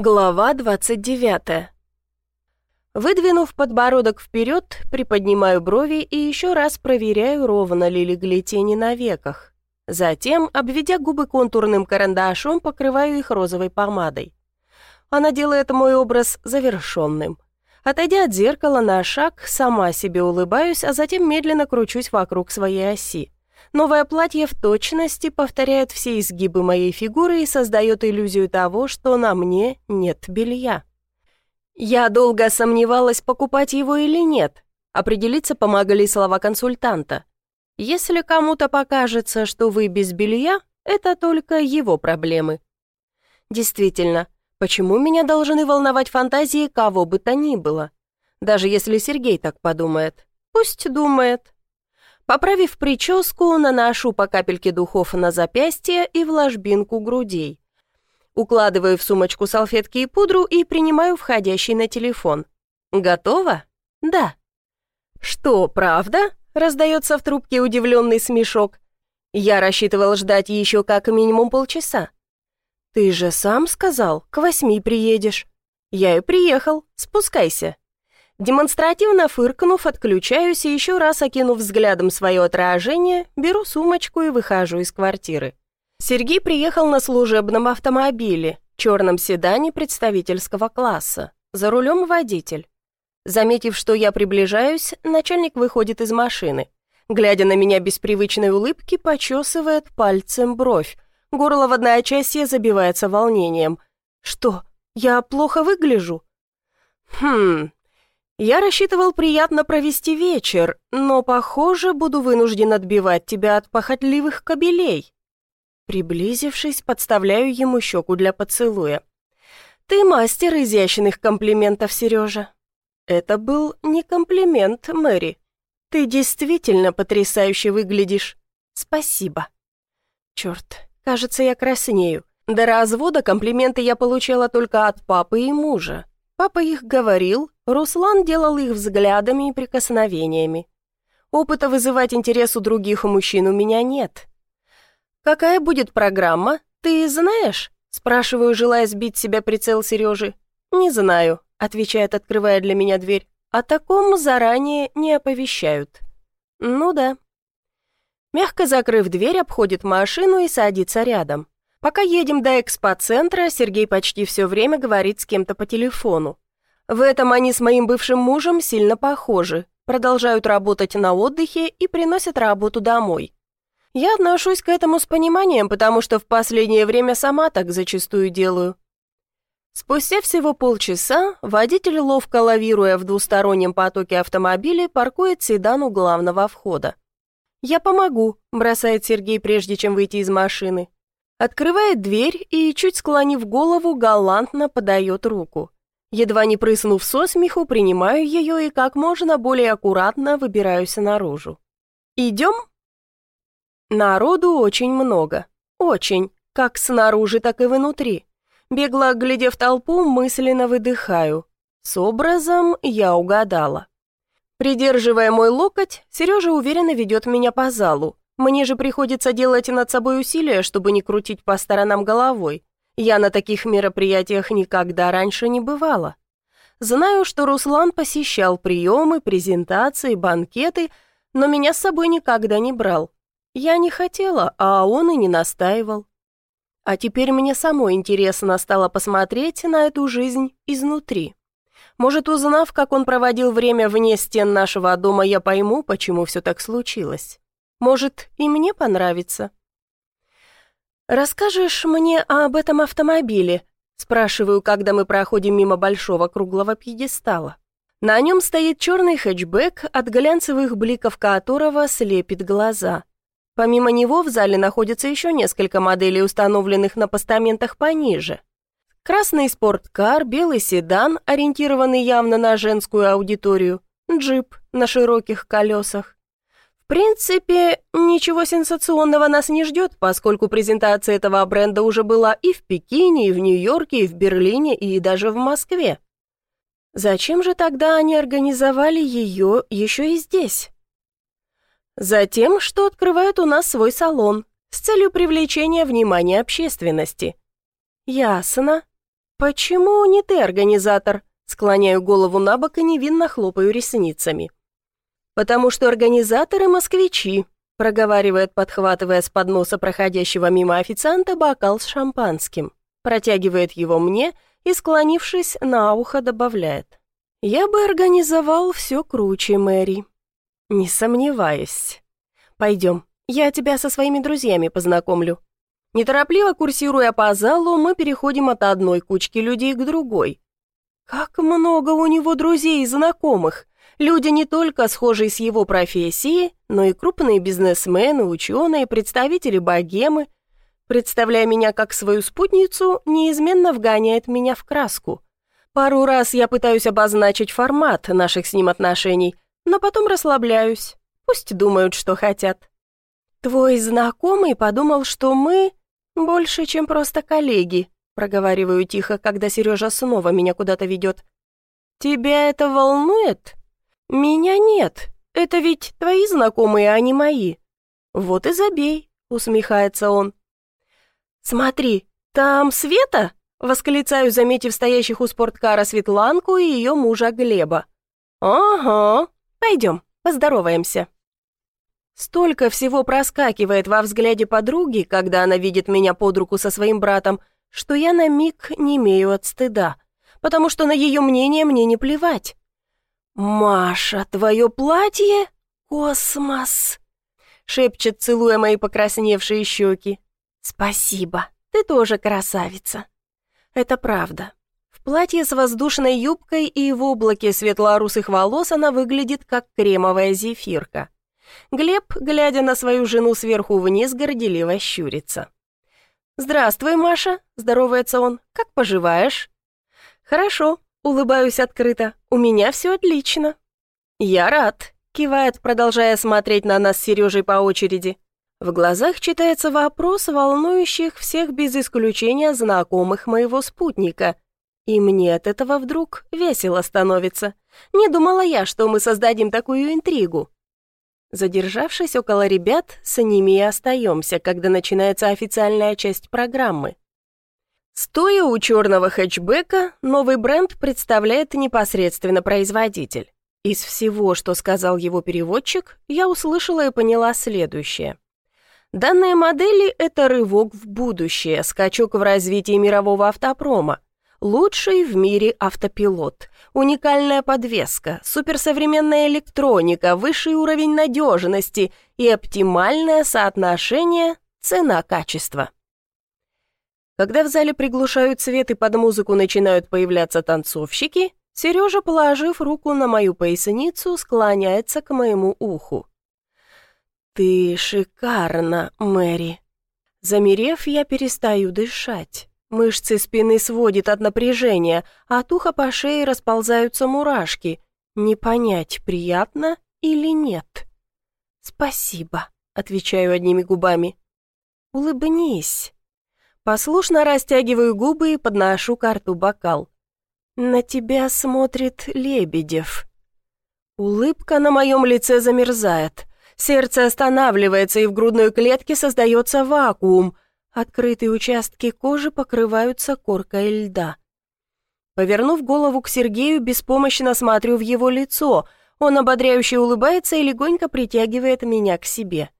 Глава 29. Выдвинув подбородок вперед, приподнимаю брови и еще раз проверяю, ровно ли легли тени на веках. Затем, обведя губы контурным карандашом, покрываю их розовой помадой. Она делает мой образ завершенным. Отойдя от зеркала на шаг, сама себе улыбаюсь, а затем медленно кручусь вокруг своей оси. Новое платье в точности повторяет все изгибы моей фигуры и создает иллюзию того, что на мне нет белья. Я долго сомневалась, покупать его или нет. Определиться помогали слова консультанта. Если кому-то покажется, что вы без белья, это только его проблемы. Действительно, почему меня должны волновать фантазии кого бы то ни было? Даже если Сергей так подумает. Пусть думает. Поправив прическу, наношу по капельке духов на запястье и в ложбинку грудей. Укладываю в сумочку салфетки и пудру и принимаю входящий на телефон. Готово? Да. Что, правда? Раздается в трубке удивленный смешок. Я рассчитывал ждать еще как минимум полчаса. Ты же сам сказал, к восьми приедешь. Я и приехал, спускайся. Демонстративно фыркнув, отключаюсь и еще раз окинув взглядом свое отражение, беру сумочку и выхожу из квартиры. Сергей приехал на служебном автомобиле, черном седане представительского класса. За рулем водитель. Заметив, что я приближаюсь, начальник выходит из машины. Глядя на меня без привычной улыбки, почесывает пальцем бровь. Горло в одночасье забивается волнением. «Что, я плохо выгляжу?» «Хм, я рассчитывал приятно провести вечер, но, похоже, буду вынужден отбивать тебя от похотливых кобелей». Приблизившись, подставляю ему щеку для поцелуя. «Ты мастер изящных комплиментов, Сережа». Это был не комплимент, Мэри. Ты действительно потрясающе выглядишь. Спасибо. Черт, кажется, я краснею. До развода комплименты я получала только от папы и мужа. Папа их говорил, Руслан делал их взглядами и прикосновениями. Опыта вызывать интерес у других мужчин у меня нет. «Какая будет программа? Ты знаешь?» Спрашиваю, желая сбить себя прицел Сережи. «Не знаю», — отвечает, открывая для меня дверь. «О таком заранее не оповещают». «Ну да». Мягко закрыв дверь, обходит машину и садится рядом. Пока едем до экспоцентра, Сергей почти все время говорит с кем-то по телефону. В этом они с моим бывшим мужем сильно похожи, продолжают работать на отдыхе и приносят работу домой. Я отношусь к этому с пониманием, потому что в последнее время сама так зачастую делаю. Спустя всего полчаса водитель, ловко лавируя в двустороннем потоке автомобилей, паркует седан у главного входа. «Я помогу», – бросает Сергей, прежде чем выйти из машины. Открывает дверь и, чуть склонив голову, галантно подает руку. Едва не прыснув со смеху, принимаю ее и как можно более аккуратно выбираюсь наружу. «Идем?» Народу очень много. Очень. Как снаружи, так и внутри. Бегло глядев толпу, мысленно выдыхаю. С образом я угадала. Придерживая мой локоть, Сережа уверенно ведет меня по залу. Мне же приходится делать над собой усилия, чтобы не крутить по сторонам головой. Я на таких мероприятиях никогда раньше не бывала. Знаю, что Руслан посещал приемы, презентации, банкеты, но меня с собой никогда не брал. Я не хотела, а он и не настаивал. А теперь мне самой интересно стало посмотреть на эту жизнь изнутри. Может, узнав, как он проводил время вне стен нашего дома, я пойму, почему все так случилось. Может, и мне понравится. «Расскажешь мне об этом автомобиле?» Спрашиваю, когда мы проходим мимо большого круглого пьедестала. На нем стоит черный хэтчбэк, от глянцевых бликов которого слепит глаза. Помимо него в зале находится еще несколько моделей, установленных на постаментах пониже. Красный спорткар, белый седан, ориентированный явно на женскую аудиторию, джип на широких колесах, принципе, ничего сенсационного нас не ждет, поскольку презентация этого бренда уже была и в Пекине, и в Нью-Йорке, и в Берлине, и даже в Москве. Зачем же тогда они организовали ее еще и здесь? Затем, что открывают у нас свой салон с целью привлечения внимания общественности. Ясно. «Почему не ты организатор?» Склоняю голову на бок и невинно хлопаю ресницами. «Потому что организаторы — москвичи», проговаривает, подхватывая с подноса проходящего мимо официанта бокал с шампанским. Протягивает его мне и, склонившись на ухо, добавляет. «Я бы организовал все круче, Мэри». «Не сомневаюсь. Пойдем, я тебя со своими друзьями познакомлю». Неторопливо курсируя по залу, мы переходим от одной кучки людей к другой. Как много у него друзей и знакомых. Люди не только схожие с его профессией, но и крупные бизнесмены, ученые, представители богемы. Представляя меня как свою спутницу, неизменно вгоняет меня в краску. Пару раз я пытаюсь обозначить формат наших с ним отношений, но потом расслабляюсь. Пусть думают, что хотят. Твой знакомый подумал, что мы больше, чем просто коллеги, проговариваю тихо, когда Сережа снова меня куда-то ведет. Тебя это волнует? Меня нет. Это ведь твои знакомые, а не мои. Вот и забей, усмехается он. Смотри, там Света? Восклицаю, заметив стоящих у спорткара Светланку и ее мужа Глеба. «Ага, пойдем, поздороваемся». Столько всего проскакивает во взгляде подруги, когда она видит меня под руку со своим братом, что я на миг не имею от стыда, потому что на ее мнение мне не плевать. «Маша, твое платье — космос!» шепчет, целуя мои покрасневшие щеки. «Спасибо, ты тоже красавица». Это правда. В платье с воздушной юбкой и в облаке светло-русых волос она выглядит как кремовая зефирка. Глеб, глядя на свою жену сверху вниз, горделиво щурится. «Здравствуй, Маша», — здоровается он. «Как поживаешь?» «Хорошо», — улыбаюсь открыто. «У меня все отлично». «Я рад», — кивает, продолжая смотреть на нас с Сережей по очереди. В глазах читается вопрос, волнующих всех без исключения знакомых моего спутника. И мне от этого вдруг весело становится. Не думала я, что мы создадим такую интригу. Задержавшись около ребят, с ними и остаемся, когда начинается официальная часть программы. Стоя у черного хэтчбека, новый бренд представляет непосредственно производитель. Из всего, что сказал его переводчик, я услышала и поняла следующее. Данные модели – это рывок в будущее, скачок в развитии мирового автопрома, Лучший в мире автопилот, уникальная подвеска, суперсовременная электроника, высший уровень надежности и оптимальное соотношение цена-качество. Когда в зале приглушают свет и под музыку начинают появляться танцовщики, Сережа, положив руку на мою поясницу, склоняется к моему уху. «Ты шикарна, Мэри!» Замерев, я перестаю дышать. Мышцы спины сводит от напряжения, а от уха по шее расползаются мурашки. Не понять, приятно или нет. «Спасибо», — отвечаю одними губами. «Улыбнись». Послушно растягиваю губы и подношу карту бокал. «На тебя смотрит Лебедев». Улыбка на моем лице замерзает. Сердце останавливается, и в грудной клетке создается вакуум — Открытые участки кожи покрываются коркой льда. Повернув голову к Сергею, беспомощно смотрю в его лицо. Он ободряюще улыбается и легонько притягивает меня к себе.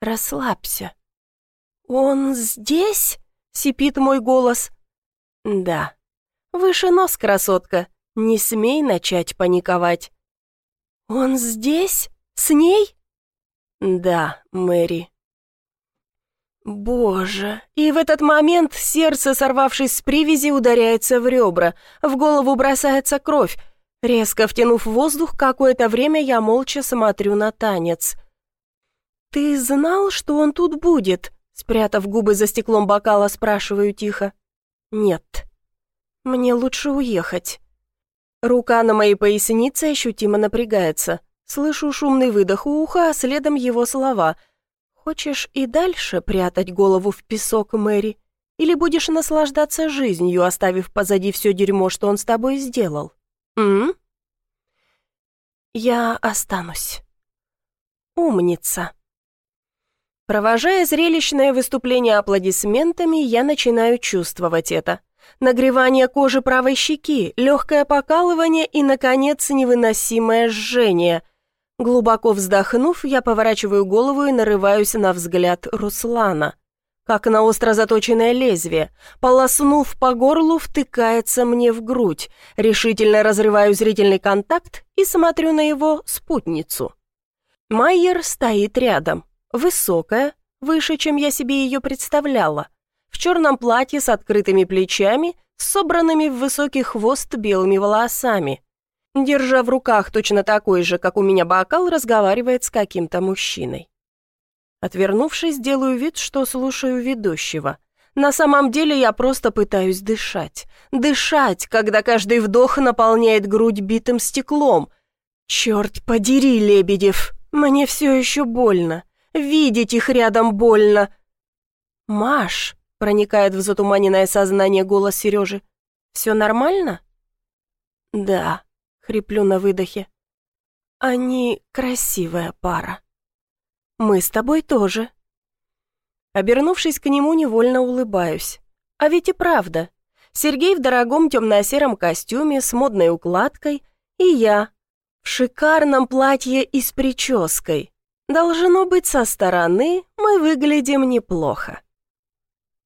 «Расслабься». «Он здесь?» — сипит мой голос. «Да». «Выше нос, красотка. Не смей начать паниковать». «Он здесь? С ней?» «Да, Мэри». Боже! И в этот момент сердце, сорвавшись с привязи, ударяется в ребра, в голову бросается кровь. Резко втянув воздух, какое-то время я молча смотрю на танец. «Ты знал, что он тут будет?» Спрятав губы за стеклом бокала, спрашиваю тихо. «Нет. Мне лучше уехать». Рука на моей пояснице ощутимо напрягается. Слышу шумный выдох у уха, а следом его слова — Хочешь и дальше прятать голову в песок, Мэри? Или будешь наслаждаться жизнью, оставив позади все дерьмо, что он с тобой сделал? М? Я останусь. Умница. Провожая зрелищное выступление аплодисментами, я начинаю чувствовать это. нагревание кожи правой щеки, легкое покалывание и, наконец, невыносимое жжение. Глубоко вздохнув, я поворачиваю голову и нарываюсь на взгляд Руслана. Как на остро заточенное лезвие, полоснув по горлу, втыкается мне в грудь. Решительно разрываю зрительный контакт и смотрю на его спутницу. Майер стоит рядом, высокая, выше, чем я себе ее представляла в черном платье с открытыми плечами, собранными в высокий хвост белыми волосами. Держа в руках точно такой же, как у меня бокал, разговаривает с каким-то мужчиной. Отвернувшись, делаю вид, что слушаю ведущего. На самом деле я просто пытаюсь дышать. Дышать, когда каждый вдох наполняет грудь битым стеклом. Черт подери, Лебедев, мне все еще больно. Видеть их рядом больно. Маш, Проникает в затуманенное сознание голос Сережи. «Все нормально?» «Да», — хриплю на выдохе. «Они красивая пара». «Мы с тобой тоже». Обернувшись к нему, невольно улыбаюсь. А ведь и правда. Сергей в дорогом темно-сером костюме с модной укладкой, и я в шикарном платье и с прической. Должно быть, со стороны мы выглядим неплохо.